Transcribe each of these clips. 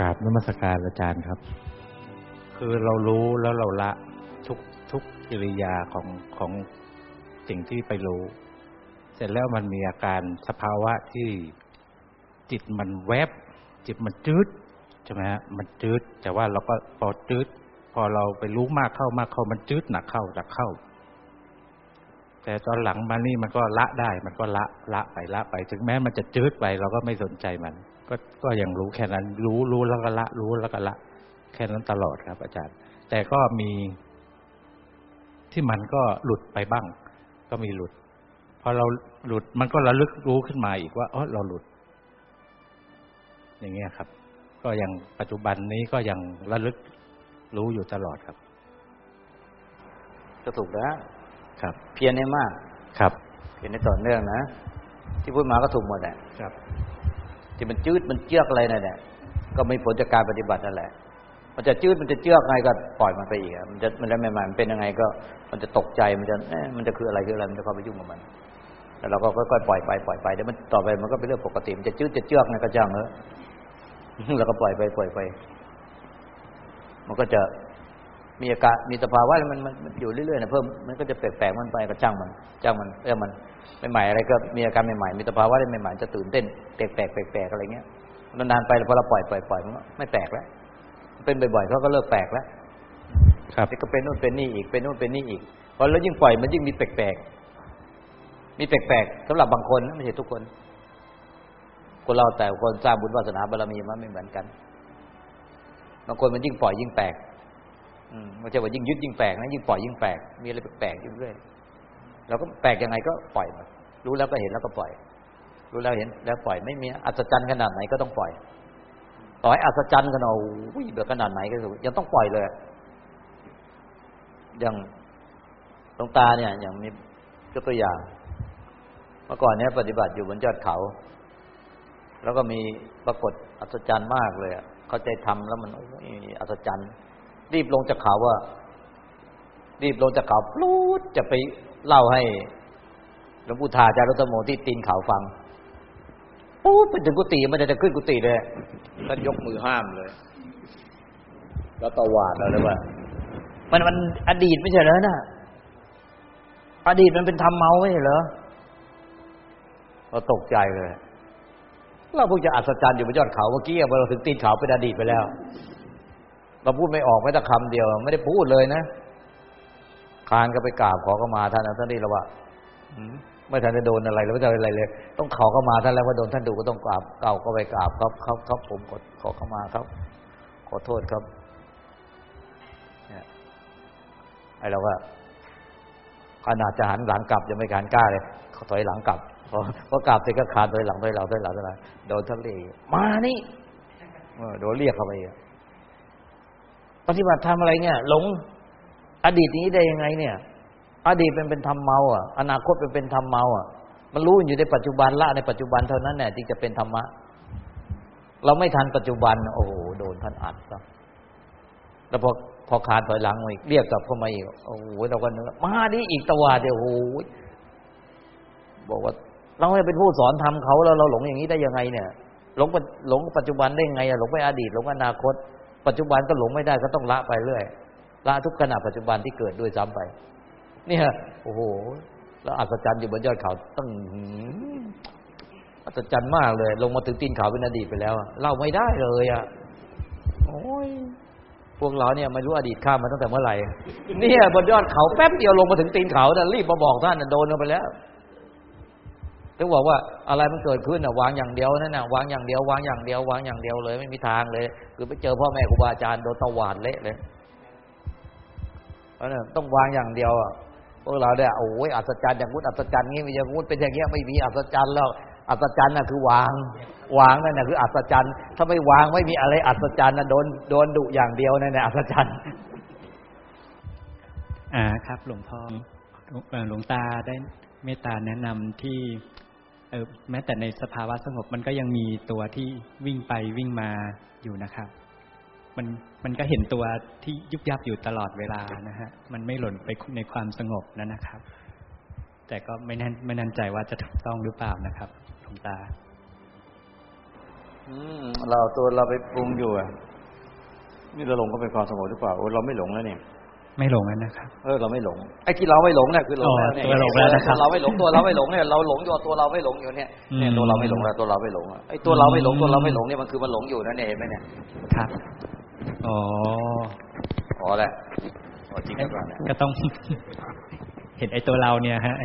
กราบนมัสการอาจารย์ครับ คือเรารู้แล้วเราละทุกทุกกิริยาของของสิ่งที่ไปรู้ เสร็จแล้วมันมีอาการสภาวะที่จิตมันแวบ จิตมันจืดใช่ไหมฮะมันจืดแต่ว่าเราก็พอจืดพอเราไปรู้มากเข้ามากเข้ามันจืดหนักเข้าหนักเข้า แต่ตอนหลังมานี่มันก็ละได้ มันก็ละละไปละไป ถึงแม้มันจะจืดไป เราก็ไม่สนใจมัน ก็ก็ยังรู้แค่นั้น รู้รู้แล้วก็ละ รู้แล้วก็ละ แค่นั้นตลอดครับ อาจารย์ แต่ก็มีที่มันก็หลุดไปบ้าง ก็มีหลุดพอเราหลุดมันก็ระลึกรู้ขึ้นมาอีกว่าอ๋อเราหลุด อย่างเงี้ยครับ ก็ยังปัจจุบันนี้ก็ยังระลึกรู้อยู่ตลอดครับก็ถูกแล้วครับ เพียรให้มากครับ เพียรให้ต่อเนื่องนะ ที่พูดมาก็ถูกหมดแหละครับ ที่มันจืดมันเจือกอะไรนั่นแหละก็ไม่ผลจากการปฏิบัตินั่นแหละ มันจะจืดมันจะเจือกไงก็ปล่อยมันไปอีกมันจะมันแล้วใหม่ๆมันเป็นยังไงก็ มันจะตกใจมันจะเอ๊ะมันจะคืออะไรคืออะไรมันจะเข้าไปยุ่งกับมันแล้วเราก็ค่อยๆปล่อยไปปล่อยไปเดี๋ยวมันต่อไปมันก็เป็นเรื่องปกติมันจะจืดจะเจือกไงก็จ้างเถอแล้วก็ปล่อยไปปล่อยไป มันก็จะ มีอาการมีสภาวะมันมันมันอยู่เรื่อยๆนะเพิ่มมันก็จะแปลกๆมันไปก็จ้างมันจ้างมันเออมันใหม่ๆอะไรก็มีอาการใหม่ๆมีสภาวะอะไรใหม่ๆจะตื่นเต้นแปลกๆแปลกๆอะไรเงี้ยนานๆไปพอเราปล่อยปล่อยปล่อยมันก็ไม่แปลกแล้วเป็นบ่อยๆเขาก็เลิกแปลกแล้วครับก็เป็นนู่นเป็นนี่อีกเป็นนู่นเป็นนี่อีกพอแล้วยิ่งปล่อยมันยิ่งมีแปลกๆมีแปลกๆสำหรับบางคนนะไม่ใช่ทุกคน คนเราแต่คนสร้างบุญวาสนาบารมีมันไม่เหมือนกันบางคนมันยิ่งปล่อยยิ่งแปลกอืม ไม่ใช่ว่ายิ่งยึดยิ่งแปลกนะยิ่งปล่อยยิ่งแปลกมีอะไรแปลกๆอยู่เรื่อยเราก็แปลกยังไงก็ปล่อยมันรู้แล้วก็เห็นแล้วก็ปล่อย รู้แล้วเห็นแล้วปล่อยไม่มีอัศจรรย์ขนาดไหนก็ต้องปล่อย ต่อให้อัศจรรย์ขนาดวิ่แบบขนาดไหนก็ยังต้องปล่อยเลย อย่างหลวงตาเนี่ย อย่างมียกตัวอย่าง เมื่อก่อนเนี้ยปฏิบัติอยู่บนยอดเขา แล้วก็มีปรากฏอัศจรรย์มากเลยเข้าใจทำแล้วมันโอ้ยอัศจรรย์ รีบลงจากเขาว่า รีบลงจากเขาปลูดจะไปเล่าให้หลวงปู่ทาจารุตโมที่ตีนเขาฟังปูดไปถึงกุฏิมันจะขึ้นกุฏิเลยท่านยกมือห้ามเลย แล้วตวาดอะไรว่า มันมันอดีตไม่ใช่เหรอน่ะ อดีตมันเป็นธรรมเมาไม่ใช่เหรอเราตกใจเลยเราเพิ่งจะอัศจรรย์อยู่บนยอดเขาเมื่อกี้เราถึงตีนเขาเป็นอดีตไปแล้ว เราพูดไม่ออกแม้แต่คำเดียว ไม่ได้พูดเลยนะคานก็ไปกราบขอเข้ามาท่านท่านนี่เราว่าอืมไม่ทันจะโดนอะไรแล้วไม่ทันอะไรเลย ต้องขอเข้ามาท่านแล้วว่าโดนท่านดูก็ต้องกราบเก่าก็ไปกราบครับครับครับผมขอขอเข้ามาครับ ขอโทษครับเนี่ยไอ้เราก็ขนาดจะหันหลังกลับยังไม่ขานกล้าเลยเขาถอยหลังกลับพอพอกลับเสร็จก็คานถอยหลังถอยหลังถอยหลังถอยหลังโดนท่านเรียกมานี่โดนเรียกเข้าไปอีกป ฏิบัติทำอะไรเนี่ย หลง อดีตนี้ได้ยังไงเนี่ย อดีตเป็นเป็นธรรมเมาอะ อนาคตเป็นเป็นธรรมเมาอะ มันรู้อยู่ในปัจจุบันละในปัจจุบันเท่านั้นแหละจึงจะเป็นธรรมะ เราไม่ทันปัจจุบัน โอ้โหโดนท่านอัดซะแล้วพอพอขาดถอยหลังมาอีกเรียกกลับเข้ามาอีกโอ้โหเราก็นึกมาดิอีกตะวาเดียวโอ้โหบอกว่าเราไม่เป็นผู้สอนทำเขาแล้วเราหลงอย่างนี้ได้ยังไงเนี่ย หลงปหลงปัจจุบันได้ยังไงอะหลงไปอดีตหลงอนาคต ปัจจุบันก็หลงไม่ได้ก็ต้องละไปเรื่อยละทุกขณะปัจจุบันที่เกิดด้วยซ้ำไป เนี่ยโอ้โห แล้วอัศจรรย์อยู่บนยอดเขาตั้งอัศจรรย์มากเลย ลงมาถึงตีนเขาเป็นอดีตไปแล้วเล่าไม่ได้เลยอะโอ้ยพวกเราเนี่ยไม่รู้อดีตข้ามมาตั้งแต่เมื่อไหร่เนี่ยบนยอดเขาแป๊บเดียวลงมาถึงตีนเขาน่ะรีบมาบอกท่านโดนลงไปแล้ว ถึงบอกว่าอะไรมันเกิดขึ้นน่ะวางอย่างเดียวนั่นน่ะวางอย่างเดียววางอย่างเดียววางอย่างเดียวเลย ไม่มีทางเลย คือไปเจอพ่อแม่ครูบาอาจารย์โดนตวาดเละเลยเพราะนั่นต้องวางอย่างเดียวอะพวกเราเนี่ยโอ้ยอัศจรรย์อย่างงู้นอัศจรรย์งี้มีอย่างงู้นเป็นอย่างเงี้ยไม่มีอัศจรรย์แล้วอัศจรรย์น่ะคือวาง วางนั่นน่ะคืออัศจรรย์ถ้าไม่วางไม่มีอะไรอัศจรรย์น่ะโดนโดนดุอย่างเดียวนั่นแหละอัศจรรย์อ่าครับ หลวงพ่อเอ่อหลวงตาได้เมตตาแนะนำที่ เออแม้แต่ในสภาวะสงบมันก็ยังมีตัวที่วิ่งไปวิ่งมาอยู่นะครับ มันมันก็เห็นตัวที่ยุบยับอยู่ตลอดเวลานะฮะมันไม่หล่นไปในความสงบนั่นนะครับ แต่ก็ไม่แน่นไม่แน่ใจว่าจะถูกต้องหรือเปล่านะครับหลวงตาอืมเราตัวเราไปปรุงอยู่อะนี่เราหลงก็เป็นความสงบหรือเปล่าโอ้เราไม่หลงแล้วเนี่ย ไม่หลงแล้วนะครับ เออเราไม่หลงไอ้ที่เราไม่หลงเนี่ยคือหลงแล้วเนี่ยอ๋อตัวหลงแล้วนะครับตัวเราไม่หลงตัวเราไม่หลงเนี่ยเราหลงอยู่ตัวเราไม่หลงอยู่เนี่ยเนี่ยอืมตัวเราไม่หลงแล้วตัวเราไม่หลงอะไอ้ตัวเราไม่หลงอืมตัวเราไม่หลงเนี่ยมันคือมันหลงอยู่นั่นเองเห็นไหมเนี่ยครับอ๋ออ๋อแหละอ๋อจริงครับเนี่ยก็ต้อง เห็นไอ้ตัวเราเนี่ยฮะ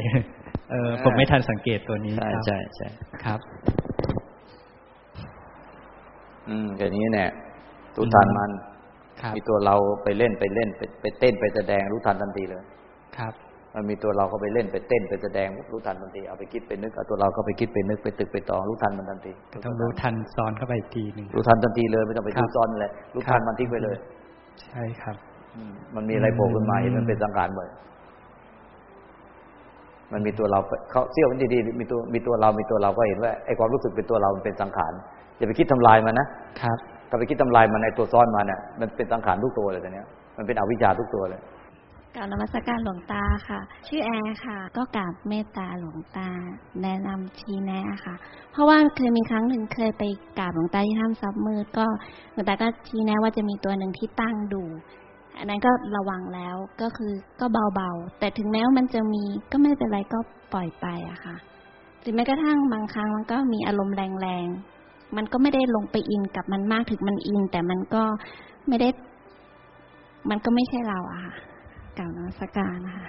เออผมไม่ทันสังเกตตัวนี้ใช่ครับใช่ใช่ครับ อืมอย่างนี้เนี่ยรู้ทันมันครับ มีตัวเราไปเล่นไปเล่นไปไปเต้นไปแสดงรู้ทันทันทีเลย ครับ มันมีตัวเราก็ไปเล่นไปเต้นไปแสดงรู้ทันทันทีเอาไปคิดไปนึกเอาตัวเราก็ไปคิดไปนึกไปตึกไปตองรู้ทันมันทันทีต้องรู้ทันซ้อนเข้าไปอีกทีหนึ่งรู้ทันทันทีเลยไม่ต้องไปครับรู้ซ้อนเลยรู้ทันครับมันทิ้งไปเลย ใช่ครับอืมมันมีอะไรโผล่ขึ้นมาอืมเห็นมันเป็นสังขารหมดมันมีตัวเราเขาเสี้ยวมันดีๆมีตัวมีตัวเรามีตัวเราก็เห็นว่าไอ้ความรู้สึกเป็นตัวเรามันเป็นสังขารอย่าไปคิดทำลายมันนะครับถ้าไปคิดทำลายมันในตัวซ้อนมันเนี่ยมันเป็นสังขารทุกตัวเลยตอนนี้มันเป็นอวิชชาทุกตัวเลยกาบนมัสการหลวงตาค่ะ ชื่อแอร์ค่ะ ก็กราบเมตตาหลวงตา แนะนำชี้แนะค่ะ เพราะว่าเคยมีครั้งหนึ่งเคยไปกราบหลวงตาที่ถ้ำซับมืดก็หลวงตาก็ชี้แนะว่าจะมีตัวหนึ่งที่ตั้งดู อันนั้นก็ระวังแล้วก็คือก็เบาๆ แต่ถึงแม้ว่ามันจะมีก็ไม่เป็นไรก็ปล่อยไปอะค่ะหรือแม้กระทั่งบางครั้งมันก็มีอารมณ์แรงๆ มันก็ไม่ได้ลงไปอินกับมันมากถึงมันอิน แต่มันก็ไม่ได้ มันก็ไม่ใช่เราอะค่ะกล่าวนมัสการนะคะ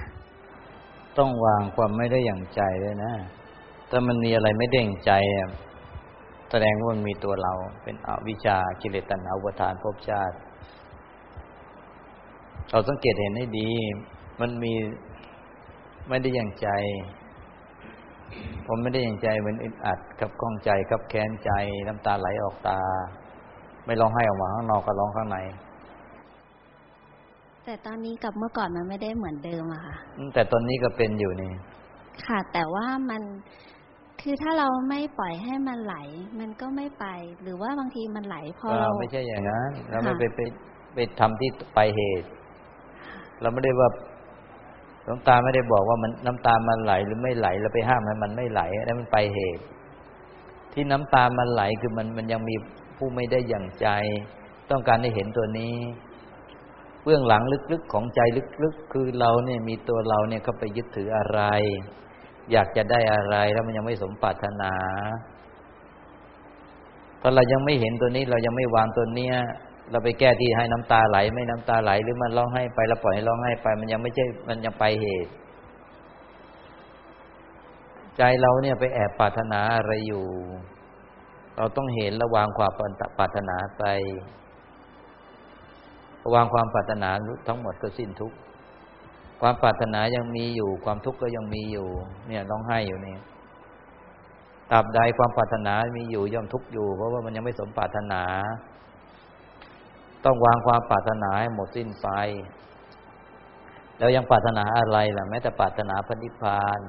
ต้องวางความไม่ได้อย่างใจด้วยนะ ถ้ามันมีอะไรไม่ได้อย่างใจอะแสดงว่ามันมีตัวเรา เป็นอวิชชากิเลสตัณหาอุปทานภพชาติ เราสังเกตเห็นให้ดี มันมีไม่ได้อย่างใจ ผมไม่ได้อย่างใจเหมือนอึดอัดกับข้องใจกับแค้นใจน้ำตาไหลออกตา ไม่ร้องไห้ออกมาข้างนอกก็ร้องข้างในแต่ตอนนี้กับเมื่อก่อนมันไม่ได้เหมือนเดิมอะค่ะอืมแต่ตอนนี้ก็เป็นอยู่นี่ ค่ะ แต่ว่ามันคือถ้าเราไม่ปล่อยให้มันไหล มันก็ไม่ไป หรือว่าบางทีมันไหลพอเราเราไม่ใช่อย่างนั้นเราไม่ค่ะไปไปไปทำที่ไปลายเหตุ เราไม่ได้ว่า หลวงตาไม่ได้บอกว่ามันน้ำตามันไหลหรือไม่ไหลเราไปห้ามให้มันไม่ไหลนั่นมันไปเหตุ ที่น้ำตามันไหลคือมันมันยังมีผู้ไม่ได้อย่างใจ ต้องการให้เห็นตัวนี้ เบื้องหลังลึกๆของใจลึกๆ คือเราเนี่ยมีตัวเราเนี่ยเข้าไปยึดถืออะไร อยากจะได้อะไรแล้วมันยังไม่สมปรารถนาพอเรายังไม่เห็นตัวนี้ เรายังไม่วางตัวเนี้ย เราไปแก้ที่ให้น้ำตาไหล ไม่น้ำตาไหล หรือมันร้องไห้ไปเราปล่อยให้ร้องไห้ไป มันยังไม่ใช่มันยังไปเหตุ ใจเราเนี่ยไปแอบปรารถนาอะไรอยู่ เราต้องเห็นระวางความปรารถนาไป วางความปรารถนาทั้งหมดก็สิ้นทุกข์ความปรารถนายังมีอยู่ ความทุกข์ก็ยังมีอยู่ เนี่ยร้องไห้อยู่เนี่ยตราบใดความปรารถนามีอยู่ย่อมทุกข์อยู่ เพราะว่ามันยังไม่สมปรารถนา ต้องวางความปรารถนาให้หมดสิ้นไป แล้วยังปรารถนาอะไรล่ะ แม้แต่ปรารถนาพระนิพาน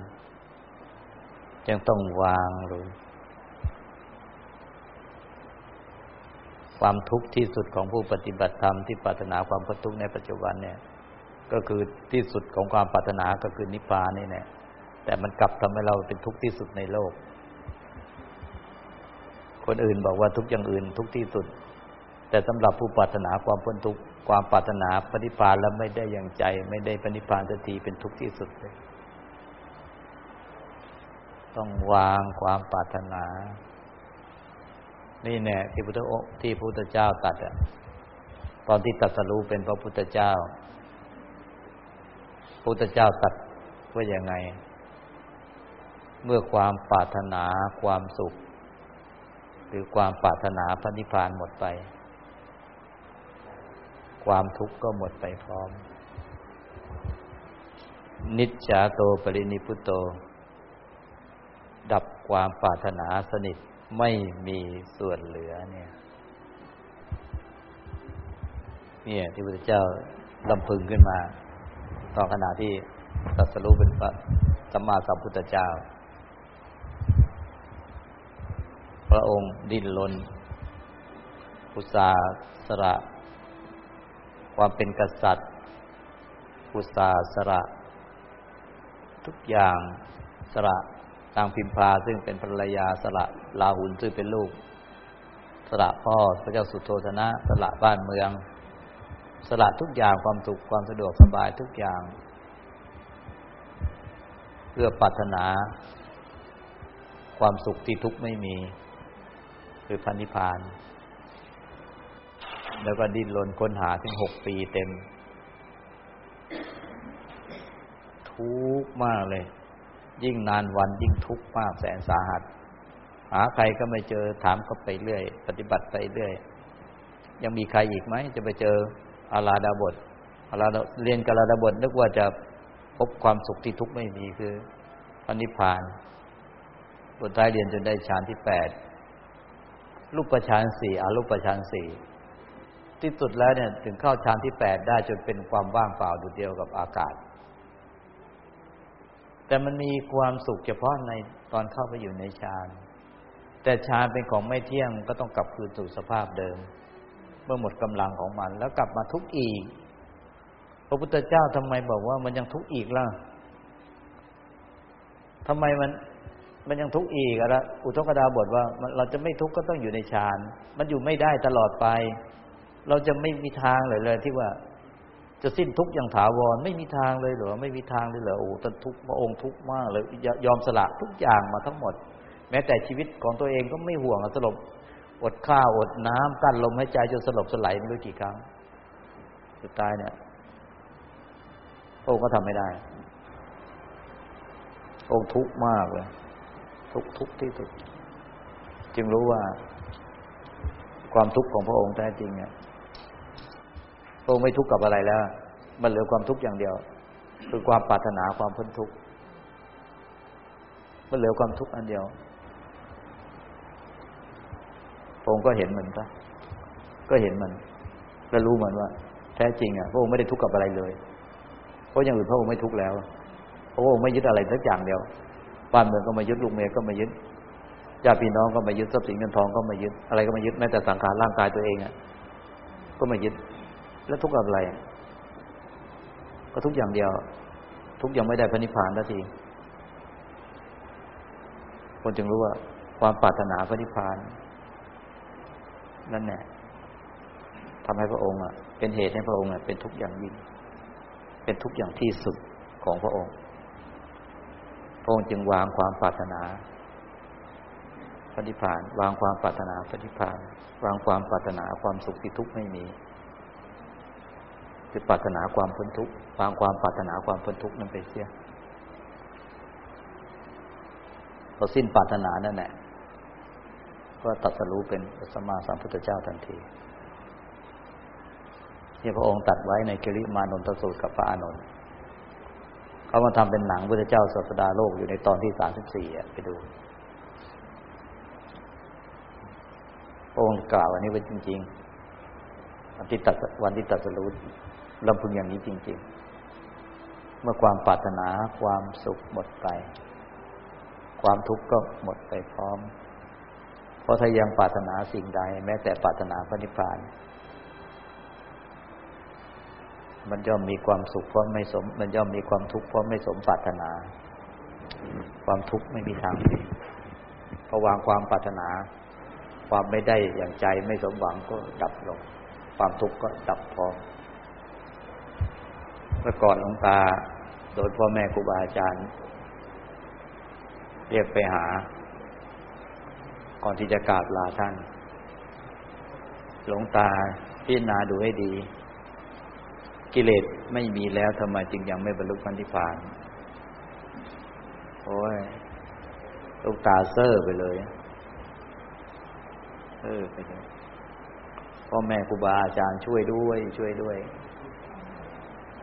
ยังต้องวางเลยความทุกข์ที่สุดของผู้ปฏิบัติธรรมที่ปรารถนาความพ้นทุกข์ในปัจจุบันเนี่ย ก็คือที่สุดของความปรารถนาก็คือนิพพานนี่แหละแต่มันกลับทำให้เราเป็นทุกข์ที่สุดในโลก คนอื่นบอกว่าทุกอย่างอื่นทุกที่สุด แต่สำหรับผู้ปรารถนาความพ้นทุกข์ความปรารถนาปฏิพานแล้วไม่ได้อย่างใจ ไม่ได้ปฏิพานสักทีเป็นทุกข์ที่สุดเลยต้องวางความปรารถนา นี่แน่ที่พุทธองค์ที่พระพุทธเจ้าตัดอะตอนที่ตรัสรู้เป็นพระพุทธเจ้าพระพุทธเจ้าตัดว่าอย่างไง เมื่อความปรารถนาความสุข หรือความปรารถนาพระนิพพานหมดไป ความทุกข์ก็หมดไปพร้อม นิจจาโตปรินิพุตโต ดับความปรารถนาสนิทไม่มีส่วนเหลือเนี่ย เนี่ยที่พระเจ้าลำพึงขึ้นมา ตอนขณะที่ตรัสรู้เป็นพระสัมมาสัมพุทธเจ้า พระองค์ดิ้นรนอุตสาสละ ความเป็นกษัตริย์อุตสาสละทุกอย่างสละนางพิมพาซึ่งเป็นภรรยาสละลาหุนซึ่งเป็นลูก สละพ่อพระเจ้าสุโธธนะ สละบ้านเมือง สละทุกอย่างความสุขความสะดวกสบายทุกอย่าง เพื่อปรารถนา ความสุขที่ทุกข์ไม่มี คือพันิพพาน แล้วก็ดิ้นรนค้นหาถึงหกปีเต็ม ทุกข์มากเลย ยิ่งนานวันยิ่งทุกข์มากแสนสาหัส หาใครก็ไม่เจอถามก็ไปเรื่อย ปฏิบัติไปเรื่อย ยังมีใครอีกไหม จะไปเจออาลาดาบทอาลาเรียนกาลาดาบทนึกว่าจะพบความสุขที่ทุกข์ไม่มีคือพันิพพานบทท้ายเรียนจนได้ฌานที่แปดรูกประฌานสี่อารูปฌานสี่ ที่สุดแล้วเนี่ยถึงเข้าฌานที่แปดได้จนเป็นความว่างเปล่าดูเดียวกับอากาศ แต่มันมีความสุขเฉพาะในตอนเข้าไปอยู่ในฌานแต่ฌานเป็นของไม่เที่ยงก็ต้องกลับคืนสู่สภาพเดิม เมื่อหมดกำลังของมัน แล้วกลับมาทุกข์อีก พระพุทธเจ้าทำไมบอกว่ามันยังทุกข์อีกล่ะทำไมมันมันยังทุกข์อีกอะอุทกดาบทว่าเราจะไม่ทุกข์ก็ต้องอยู่ในฌาน มันอยู่ไม่ได้ตลอดไป เราจะไม่มีทางเลยเลย ที่ว่าจะสิ้นทุกข์อย่างถาวร ไม่มีทางเลยเหรอไม่มีทางเลยเหรอโอ้ท่านทุกข์พระองค์ทุกข์มากเลยยอมสละทุกอย่างมาทั้งหมด แม้แต่ชีวิตของตัวเองก็ไม่ห่วงสลบอดข้าวอดน้ำกั้นลมหายใจจนสลบสลายไม่รู้กี่ครั้ง สุดท้ายเนี่ยพระองค์ก็ทำไม่ได้องค์ทุกข์มากเลย ทุกทุกที่สุดจึงรู้ว่า ความทุกข์ของพระองค์แท้จริงเนี่ย พระองค์ไม่ทุกข์กับอะไรแล้ว มันเหลือความทุกข์อย่างเดียว คือความปรารถนาความพ้นทุกข์มันเหลือความทุกข์อันเดียวพระองค์ก็เห็นมันซะก็เห็นมัน และรู้มันว่า แท้จริงอะพระองค์ไม่ได้ทุกข์กับอะไรเลย เพราะอย่างอื่นพระองค์ไม่ทุกข์แล้วพระองค์ไม่ยึดอะไรสักอย่างเดียวบ้านเมืองก็มายึดลูกเมียก็มายึดญาติพี่น้องก็มายึดทรัพย์สินเงินทองก็มายึดอะไรก็มายึดแม้แต่สังขารร่างกายตัวเองอะก็มายึด แล้วทุกข์กับอะไร ก็ทุกอย่างเดียว ทุกอย่างไม่ได้พระนิพพานทันทีคนจึงรู้ว่า ความปรารถนาพระนิพพาน นั่นแหละทำให้พระองค์อะเป็นเหตุให้พระองค์อะเป็นทุกอย่างยิ่ง เป็นทุกอย่างที่สุดของพระองค์ พระองค์จึงวางความปรารถนาพระนิพพาน วางความปรารถนาพระนิพพาน วางความปรารถนาความสุขที่ทุกข์ไม่มี คือปรารถนาความพ้นทุกข์วางความปรารถนาความพ้นทุกข์นั้นไปเสียพอสิ้นปรารถนานั่นแหละก็ตัดสรู้เป็นสมมาสัมพุทธเจ้าทันทีที่พระองค์ตัดไว้ในกิริมานนทสูตรกับพระอานนท์เขามาทำเป็นหนังพุทธเจ้าศาสดาโลกอยู่ในตอนที่สามสิบสี่ไปดูพระองค์กล่าวอันนี้ไว้จริง ๆ วันที่ตัดวันที่ตัดสรู้ลำพึงอย่างนี้จริง ๆ เมื่อความปรารถนาความสุขหมดไป ความทุกข์ก็หมดไปพร้อม เพราะถ้ายังปรารถนาสิ่งใด แม้แต่ปรารถนาพระนิพพาน มันย่อมมีความสุขเพราะไม่สม มันย่อมมีความทุกข์เพราะไม่สมปรารถนา ความทุกข์ไม่มีทางพอวางความปรารถนา ความไม่ได้อย่างใจไม่สมหวังก็ดับลง ความทุกข์ก็ดับพร้อมเมื่อก่อนหลวงตา โดยพ่อแม่ครูบาอาจารย์ เรียกไปหา ก่อนที่จะกราบลาท่าน หลวงตาพิจารณาดูให้ดี กิเลสไม่มีแล้วทำไมจึงยังไม่บรรลุพันธิพานโอ้ยลูกตาเซอร์ไปเลย เออไปเลย พ่อแม่ครูบาอาจารย์ช่วยด้วยช่วยด้วย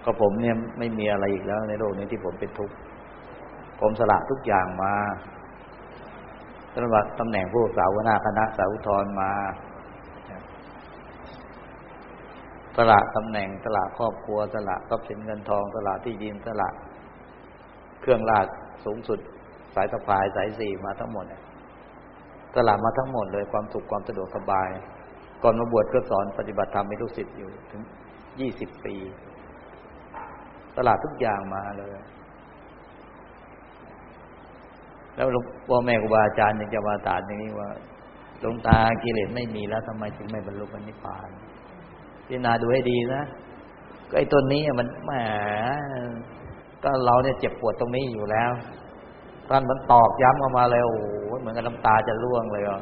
ก็ผมเนี่ยไม่มีอะไรอีกแล้วในโลกนี้ที่ผมเป็นทุกข์ผมสละทุกอย่างมาสำหรับตำแหน่งผู้สาวนาคณะสาวุทรมาสละตำแหน่งสละครอบครัวสละทรัพย์สินเงินทองสละที่ดินสละเครื่องราชสูงสุด สายสะพายสายสี่มาทั้งหมดสละมาทั้งหมดเลยความสุขความสะดวกสบาย ก่อนมาบวชก็สอนปฏิบัติธรรมให้ลูกศิษย์อยู่ถึงยี่สิบปีสละทุกอย่างมาเลย แล้วพ่อแม่ครูบาอาจารย์ยังจะมาตานอย่างนี้ว่าหลวงตากิเลสไม่มีแล้วทำไมถึงไม่บรรลุนิพพาน พิจารณาดูให้ดีนะก็ไอ้ตัวนี้มันแหมก็เราเนี่ยเจ็บปวดตรงนี้อยู่แล้วท่านมันตอกย้ำออกมาเลยโอ้โหเหมือนกับน้ำตาจะร่วงเลยอะ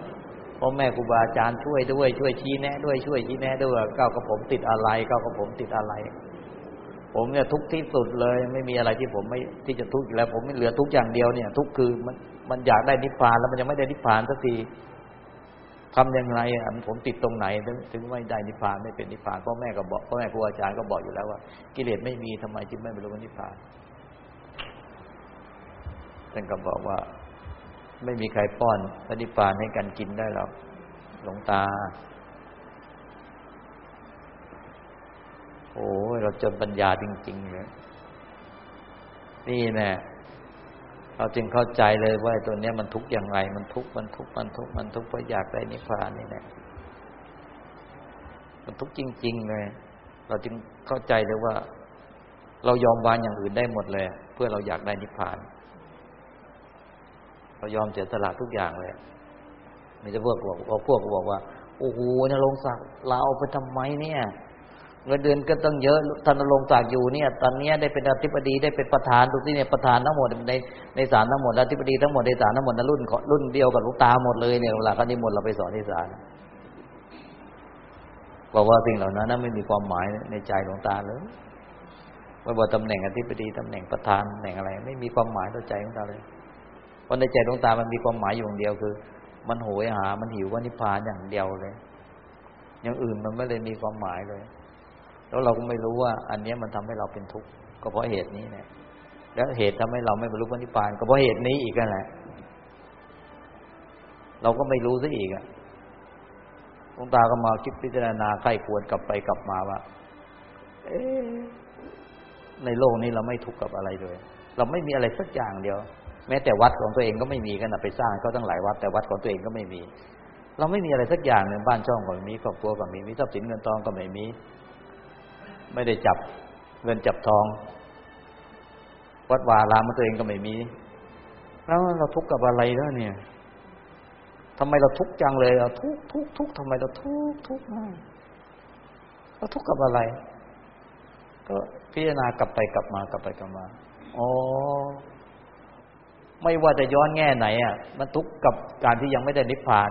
พ่อแม่ครูบาอาจารย์ช่วยด้วย ช่วยชี้แนะด้วยช่วยชี้แนะด้วยก้าวกับผมติดอะไรก้าวกับผมติดอะไร ผมเนี่ยทุกข์ที่สุดเลย ไม่มีอะไรที่ผมไม่ที่จะทุกข์อยู่แล้ว ผมไม่เหลือทุกอย่างเดียวเนี่ย ทุกข์คือมันมันอยากได้นิพพานแล้วมันยังไม่ได้นิพพานสักทีทำยังไงอะผมติดตรงไหนถึงถึงไม่ได้นิพพานไม่เป็นนิพพานพ่อแม่ก็บอกพ่อแม่ครูอาจารย์ก็บอกอยู่แล้วว่า กิเลสไม่มีทำไมจึงไม่บรรลุนิพพานท่านก็บอกว่า ไม่มีใครป้อนพระนิพพานให้กันกินได้หรอกหลวงตา โอ้ยเราจนปัญญาจริงๆเลยนี่แน่เราจึงเข้าใจเลยว่าตัวเนี้ยมันทุกข์อย่างไร มันทุกข์มันทุกข์มันทุกข์มันทุกข์เพราะอยากได้นิพพานนี่แหละมันทุกข์จริง ๆ เลย เราจึงเข้าใจเลยว่า เรายอมวางอย่างอื่นได้หมดเลย เพื่อเราอยากได้นิพพาน เรายอมเสียสละทุกอย่างเลยมีแต่พวกบอกพวกบอกว่าโอ้โหนรงศักดิ์เราเอาไปทำไมเนี่ยเงินเดือนก็ต้องเยอะท่านนรงศักดิ์อยู่เนี่ย ตอนนี้ได้เป็นอธิบดีได้เป็นประธานดูสิเนี่ยประธานทั้งหมดในในศาลทั้งหมดอธิบดีทั้งหมดในศาลทั้งหมดในรุ่นรุ่นเดียวกับลูกตาหมดเลยเนี่ยเวลาเขานิมนต์เราไปสอนในศาลบอกว่าสิ่งเหล่านั้นไม่มีความหมายในใจหลวงตาเลยว่าบอกตำแหน่งอธิบดีตำแหน่งประธานตำแหน่งอะไร ไม่มีความหมายต่อใจของตาเลย เพราะในใจหลวงตามันมีความหมายอยู่อย่างเดียวคือ มันโหยหา มันหิวว่านิพพานอย่างเดียวเลย อย่างอื่นมันไม่เลยมีความหมายเลย แล้วเราก็ไม่รู้ว่า อันนี้มันทำให้เราเป็นทุกข์ก็เพราะเหตุนี้เนี่ยแล้วเหตุทำให้เราไม่บรรลุนิพพาน ก็เพราะเหตุนี้อีกนั่นแหละ เราก็ไม่รู้ซะอีกอะหลวงตาก็มาคิดพิจารณาไข้ควรกลับไปกลับมาว่า เอ๊ในโลกนี้เราไม่ทุกข์กับอะไรเลย เราไม่มีอะไรสักอย่างเดียว ม้แต่วัดของตัวเองก็ไม่มีกันนะไปสร้างเขาตั้งหลายวัดแต่วัดของตัวเองก็ไม่มี เราไม่มีอะไรสักอย่างหนึ่งบ้านช่องก็ไม่มีครอบครัวก็ไม่มีทรัพย์สินเงินทองก็ไม่มี ไม่ได้จับเงินจับทอง วัดวาลามตัวเองก็ไม่มี แล้วเราทุกข์กับอะไรแล้วเนี่ยทำไมเราทุกข์จังเลยเราทุกข์ทุกข์ทุกข์ทำไมเราทุกข์ทุกข์มากเราทุกข์กับอะไร ก็พิจารณากลับไปกลับมากลับไปกลับมาอ๋อ ไม่ว่าจะย้อนแง่ไหนอะมันทุกข์กับการที่ยังไม่ได้นิพพาน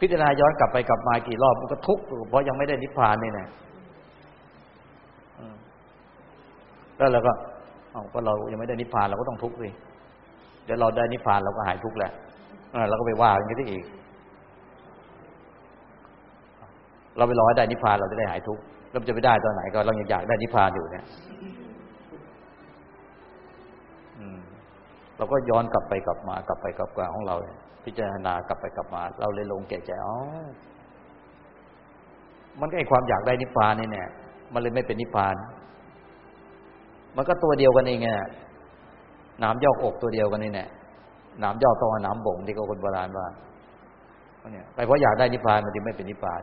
พิจารณาย้อนกลับไปกลับมากี่รอบมันก็ทุกข์เพราะยังไม่ได้นิพพานนี่แหละแล้วเราก็เอาก็เรายังไม่ได้นิพพานเราก็ต้องทุกข์สิเดี๋ยวเราได้นิพพานเราก็หายทุกข์แหละเราก็ไปว่าอย่างนี้อีก เราไปรอให้ได้นิพพานเราจะได้หายทุกข์แล้วจะไปได้ตอนไหนก็เรายังอยากได้นิพพานอยู่เนี่ย เราก็ย้อนกลับไปกลับมากลับไปกลับมาของเรา พิจารณากลับไปกลับมา เราเลยลงแก่ใจอ๋อมันก็ไอความอยากได้นิพพานนี่เนี่ย มันเลยไม่เป็นนิพพาน มันก็ตัวเดียวกันเองไงน้ำยอกอกตัวเดียวกันนี่แน่น้ำยอกต้องน้ำบ่งที่เขาคนโบราณว่าเนี่ยไปเพราะอยากได้นิพพานมันจึงไม่เป็นนิพพาน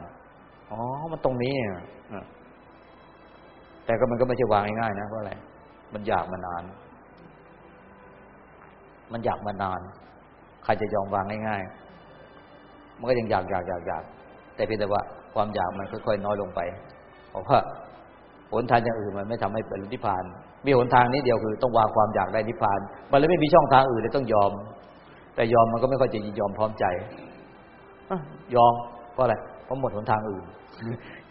อ๋อ มันตรงนี้แต่ก็มันก็ไม่ใช่วางง่ายๆนะเพราะอะไร มันอยากมานาน มันอยากมานาน ใครจะยอมวางง่ายๆ มันก็ยังอยากอยากอยากอยากแต่เพียงแต่ว่าความอยากมันค่อยๆน้อยลงไป เพราะว่าหนทางอย่างอื่นมันไม่ทำให้เป็นนิพพาน มีหนทางนี้เดียวคือต้องวางความอยากได้นิพพาน มันเลยไม่มีช่องทางอื่นเลยต้องยอม แต่ยอมมันก็ไม่ค่อยจะยอมพร้อมใจยอมเพราะอะไรเพราะหมดหนทางอื่น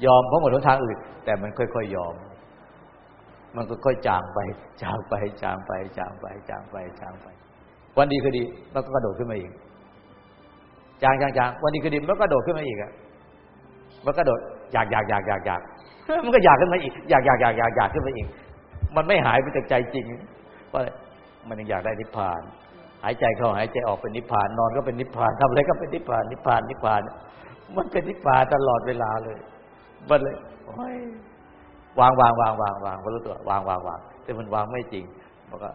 ยอมเพราะหมดหนทางอื่น แต่มันค่อยๆยอม มันก็ค่อยจางไป จางไปจางไปจางไปจางไปจางไป วันดีคือดีมันก็กระโดดขึ้นมาอีกจางจางจางวันดีคือดีมันก็กระโดดขึ้นมาอีกอะมันกระโดดอยากอยากอยากอยากอยากมันก็อยากขึ้นมาอีกอยากอยากอยากอยากอยากขึ้นมาอีก มันไม่หายไปจากใจจริงเพราะมันยังอยากได้นิพพาน หายใจเข้าหายใจออกเป็นนิพพาน นอนก็เป็นนิพพานทำอะไรก็เป็นนิพพานนิพพานนิพพาน มันเป็นนิพพานตลอดเวลาเลยมันเลยวางวางวางวางวางรู้ตัววางวางวางแต่มันวางไม่จริงมันก็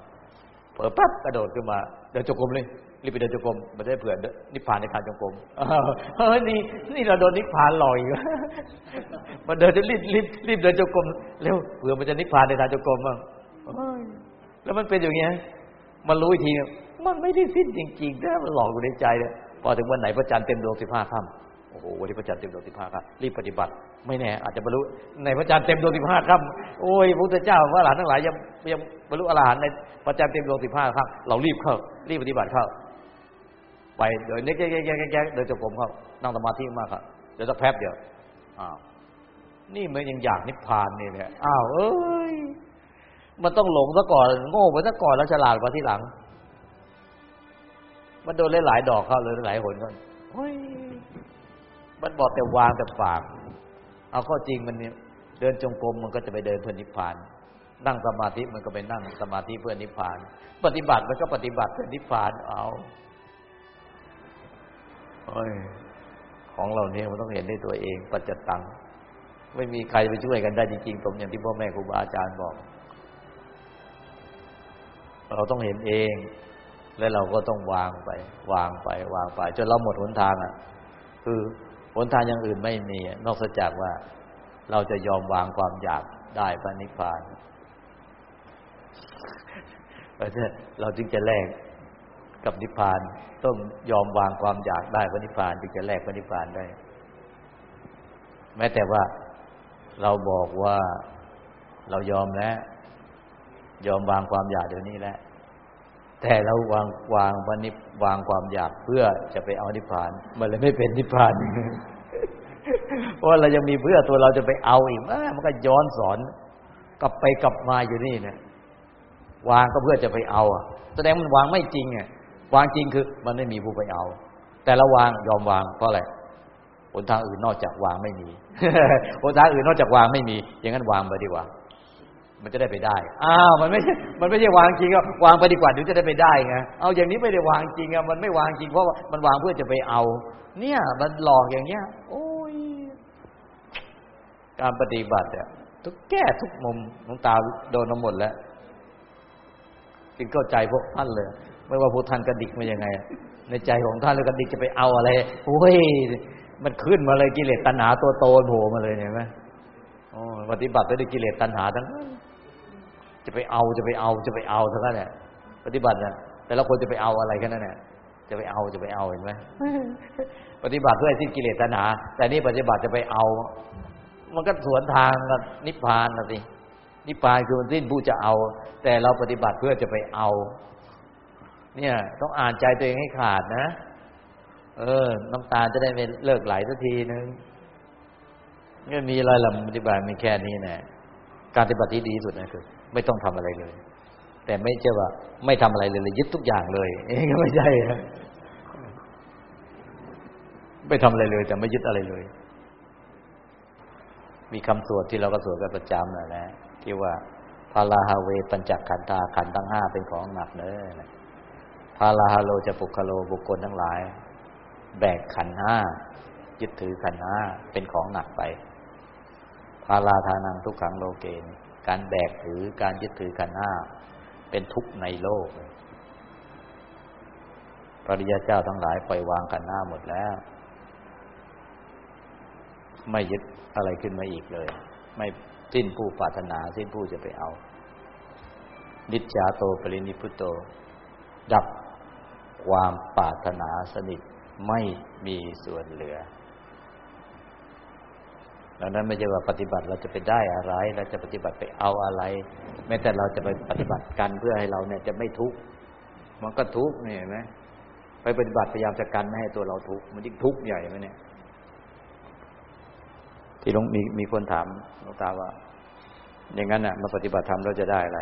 เผลอปั๊บกระโดดขึ้นมาเดินจงกรมเลยรีบไปเดินจงกรมมาได้เผื่อนิพพานในการจงกรมเฮ้ยนี่นี่เราโดนนิพพานหลอยมาเดินจะรีบรีบรีบเดินจงกรมเร็วเผื่อมันจะนิพพานในทางจงกรมบ้างแล้วมันเป็นอย่างเงี้ยมันรู้อีกทีมันไม่ได้สิ้นจริงๆนะมันหลอกอยู่ในใจเลยพอถึงวันไหนพระจันทร์เต็มดวงสิบห้าค่ำ อ้โหวันนี้พระจันทร์เต็มดวงสิบห้าค่ำรีบปฏิบัติ ไม่แน่ อาจจะบรรลุในพระจันทร์เต็มดวงสิบห้าค่ำโอ้ยพระพุทธเจ้าพระอรหันต์ทั้งหลายยังยังบรรลุอรหันต์ในพระจันทร์เต็มดวงสิบห้าค่ำเรารีบเข้า รีบปฏิบัติเข้า ไปเดินเแก๊กๆๆๆเดินจงกรมเข้านั่งสมาธิมากครับเดี๋ยวสักแป๊บเดียวอ้าวนี่มันยังอยากนิพพานนี่เนี่ยอ้าวเอ้ยมันต้องหลงซะก่อน โง่ไปซะก่อนแล้วฉลาดกว่าที่หลัง มันโดนหลายๆดอกเข้าเลยหลายหนก็เฮ้ย มันบอกแต่วางแต่ปาก เอาข้อจริงมันเนี่ยเดินจงกรมมันก็จะไปเดินเพื่อนิพพาน นั่งสมาธิมันก็ไปนั่งสมาธิเพื่อนิพพาน ปฏิบัติมันก็ปฏิบัติเพื่อนิพพานเอาเฮ้ยของเราเนี่ยมันต้องเห็นในตัวเอง ปัจจตัง ไม่มีใครไปช่วยกันได้จริงๆตรงอย่างที่พ่อแม่ครูบาอาจารย์บอก เราต้องเห็นเอง แล้วเราก็ต้องวางไป วางไป วางไปจนเราหมดหนทางอะ คือ หนทางอย่างอื่นไม่มี นอกจากว่าเราจะยอมวางความอยากได้พระนิพพานเพราะฉะนั้นเราจึงจะแลกกับนิพพาน ต้องยอมวางความอยากได้พระนิพพานจึงจะแลกพระนิพพานได้ แม้แต่ว่าเราบอกว่าเรายอมแล้ว ยอมวางความอยากเดี๋ยวนี้แล้ว แต่เราวางวางวันนี้วางความอยากเพื่อจะไปเอานิพพาน มันเลยไม่เป็นนิพพานเพราะเรายังมีเพื่อตัวเราจะไปเอาอีกมันก็ย้อนสอน กลับไปกลับมาอยู่นี่เนี่ยวางก็เพื่อจะไปเอาแสดงมันวางไม่จริงไงวางจริงคือมันไม่มีผู้ไปเอา แต่ละวางยอมวางเพราะอะไรหนทางอื่นนอกจากวางไม่มีหนทางอื่นนอกจากวางไม่มี อย่างนั้นวางไปดีกว่า มันจะได้ไปได้ อ้าว มันไม่ใช่ มันไม่ใช่วางจริงก็วางไปดีกว่าถึงจะได้ไปได้ไง เอาอย่างนี้ไม่ได้วางจริงอะมันไม่วางจริงเพราะว่ามันวางเพื่อจะไปเอา เนี่ย มันหลอกอย่างเงี้ย โอ้ย การปฏิบัติเนี่ยทุกแก้ทุกมุมน้องตาโดนมาหมดแล้วจึงเข้าใจพวกท่านเลย ไม่ว่าพวกท่านกระดิกมายังไง ในใจของท่านเลยกระดิกจะไปเอาอะไร โอ้ย มันขึ้นมาเลยกิเลสตัณหาตัวโตโผล่มาเลยเห็นไหมโอ้ปฏิบัติด้วยกิเลสตัณหาทั้ง จะไปเอาจะไปเอาจะไปเอาทั้งนั้นแหละปฏิบัตินะแต่ละคนจะไปเอาอะไรกันนั่นแหละจะไปเอาจะไปเอาเห็นไหมปฏิบัติเพื่อสิ้นกิเลสตัณหา แต่นี่ปฏิบัติจะไปเอา มันก็สวนทางกับนิพพานนะสินิพพานคือมันสิ้นผู้จะเอา แต่เราปฏิบัติเพื่อจะไปเอา เนี่ย ต้องอ่านใจตัวเองให้ขาดนะ เออ น้ำตาจะได้ไม่เลิกไหลสักทีนึงไม่มีอะไรลำปฏิบัติมีแค่นี้แน่การปฏิบัติที่ดีที่สุดนะคือ ไม่ต้องทำอะไรเลย แต่ไม่ใช่ว่า ไม่ทำอะไรเลยเลยยึดทุกอย่างเลยเองก็ไม่ใช่ไม่ทำอะไรเลย แต่ไม่ยึดอะไรเลย มีคำสวดที่เราก็สวดกันประจำนะนะที่ว่าพาลาฮาเวปัญจขันธาขันธ์ทั้งห้าเป็นของหนักเนอะพาลาฮาโลจะปุคโลบุคคลทั้งหลาย แบกขันห้ายึดถือขันห้าเป็นของหนักไปพาลาทานังทุกขังโลเกน การแบกถือการยึดถือขันห้าเป็นทุกข์ในโลกปริยาเจ้าทั้งหลายปล่อยวางขันห้าหมดแล้ว ไม่ยึดอะไรขึ้นมาอีกเลย ไม่สิ้นผู้ปรารถนาสิ้นผู้จะไปเอา นิจจาโตปรินิพุโต ดับความปรารถนาสนิทไม่มีส่วนเหลือ ดังนั้นไม่ใช่ว่าปฏิบัติเราจะไปได้อะไร เราจะปฏิบัติไปเอาอะไร แม้แต่เราจะไปปฏิบัติกันเพื่อให้เราเนี่ยจะไม่ทุกข์มันก็ทุกข์เนี่ยเห็นไหมไปปฏิบัติพยายามจะกันไม่ให้ตัวเราทุกข์มันยิ่งทุกข์ใหญ่ไหมเนี่ยที่ลงมีมีคนถามหลวงตาว่า อย่างนั้นน่ะมาปฏิบัติธรรมเราจะได้อะไร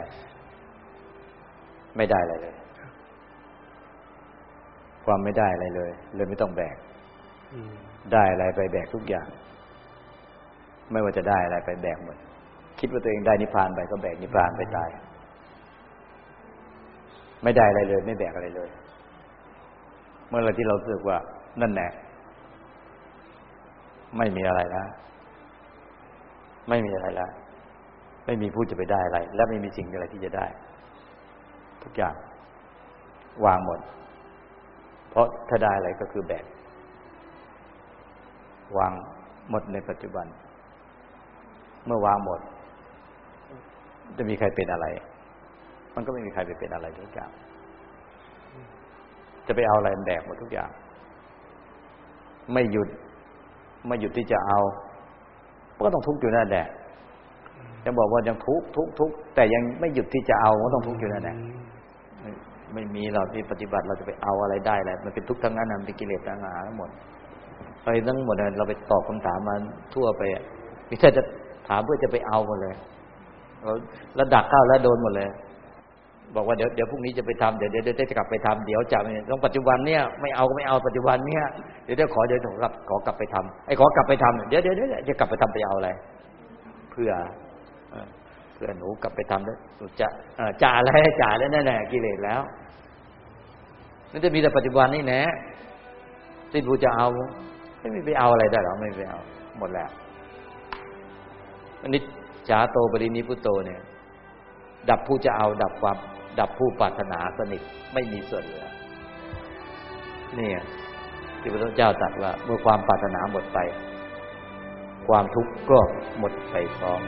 ไม่ได้อะไรเลย ความไม่ได้อะไรเลย เลยไม่ต้องแบกได้อะไรไปแบกทุกอย่าง ไม่ว่าจะได้อะไรไปแบกหมด คิดว่าตัวเองได้นิพพานไปก็แบกนิพพานไปตาย ไม่ได้อะไรเลย ไม่แบกอะไรเลย เมื่อไรที่เราสึกว่า นั่นแหละไม่มีอะไรแล้วไม่มีอะไรแล้วไม่มีผู้จะไปได้อะไร และไม่มีสิ่งอะไรที่จะได้ ทุกอย่างวางหมด เพราะถ้าได้อะไรก็คือแบกวางหมดในปัจจุบัน เมื่อวางหมด จะมีใครเป็นอะไร มันก็ไม่มีใครไปเป็นอะไรทุกอย่าง จะไปเอาอะไรแบกหมดทุกอย่าง ไม่หยุด ไม่หยุดที่จะเอาก็ต้องทุกข์อยู่นั่นแหละจะบอกว่ายังทุกข์ทุกข์ทุกข์แต่ยังไม่หยุดที่จะเอาก็ต้องทุกข์อยู่นั่นแหละไม่มีเราที่ปฏิบัติเราจะไปเอาอะไรได้แหละมันเป็นทุกข์ทั้งนั้นนะมันเป็นกิเลสทั้งหาทั้งหมดไปทั้งหมดเราไปตอบคำถามมาทั่วไปอะม่ใช่จะ ถามเพื่อจะไปเอาหมดเลยแล้วดักเข้าแล้วโดนหมดเลย บอกว่าเดี๋ยวเดี๋ยวพรุ่งนี้จะไปทำเดี๋ยวเดี๋ยวจะกลับไปทำเดี๋ยวจะต้องปัจจุบันเนี่ยไม่เอาก็ไม่เอาปัจจุบันเนี่ยเดี๋ยวเดี๋ยวขอเดี๋ยวขอกลับขอกลับไปทำไอ้ขอกลับไปทำเดี๋ยวเดี๋ยวเดี๋ยวจะกลับไปทำไปเอาอะไร เพื่อเพื่อหนูกลับไปทำแล้วหนูจะจ่าอะไรจ่าแล้วนั่นแหละกิเลสแล้วนั่นจะมีแต่ปัจจุบันนี่แน่ที่ผู้จะเอา ไม่มีไปเอาอะไรได้หรอไม่ไปเอา หมดแล้ว อันนี้จาโตปรินิพุโตเนี่ย ดับผู้จะเอาดับความดับผู้ปรารถนาสนิทไม่มีส่วนเหลือเนี่ยที่พระพุทธเจ้าตรัสว่า เมื่อความปรารถนาหมดไป ความทุกข์ก็หมดไปพร้อม